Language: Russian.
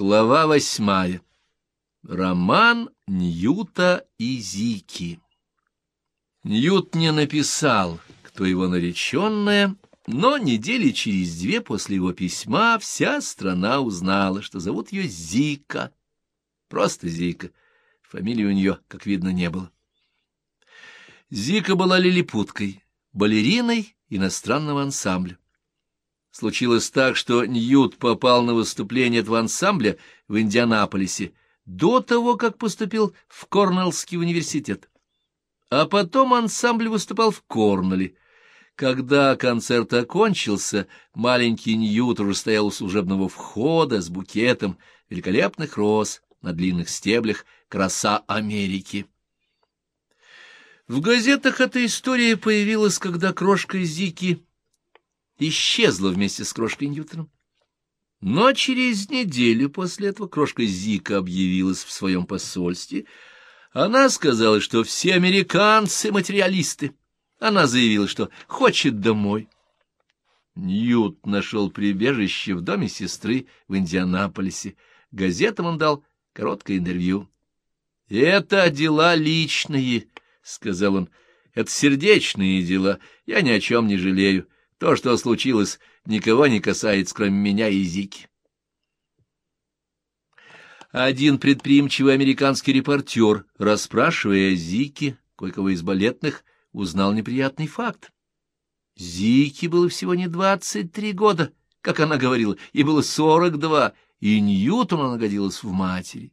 Глава восьмая. Роман Ньюта и Зики. Ньют не написал, кто его нареченная, но недели через две после его письма вся страна узнала, что зовут ее Зика. Просто Зика. Фамилии у нее, как видно, не было. Зика была лилипуткой, балериной иностранного ансамбля. Случилось так, что Ньют попал на выступление этого ансамбля в Индианаполисе до того, как поступил в Корнеллский университет. А потом ансамбль выступал в Корнелле. Когда концерт окончился, маленький Ньют уже стоял у служебного входа с букетом великолепных роз на длинных стеблях «Краса Америки». В газетах эта история появилась, когда крошка Зики исчезла вместе с крошкой Ньютоном. Но через неделю после этого крошка Зика объявилась в своем посольстве. Она сказала, что все американцы — материалисты. Она заявила, что хочет домой. Ньют нашел прибежище в доме сестры в Индианаполисе. Газетам он дал короткое интервью. — Это дела личные, — сказал он. — Это сердечные дела. Я ни о чем не жалею. То, что случилось, никого не касается, кроме меня и Зики. Один предприимчивый американский репортер, расспрашивая о Зике, кое-кого из балетных, узнал неприятный факт. Зике было всего не двадцать три года, как она говорила, и было сорок два, и Ньютону она в матери.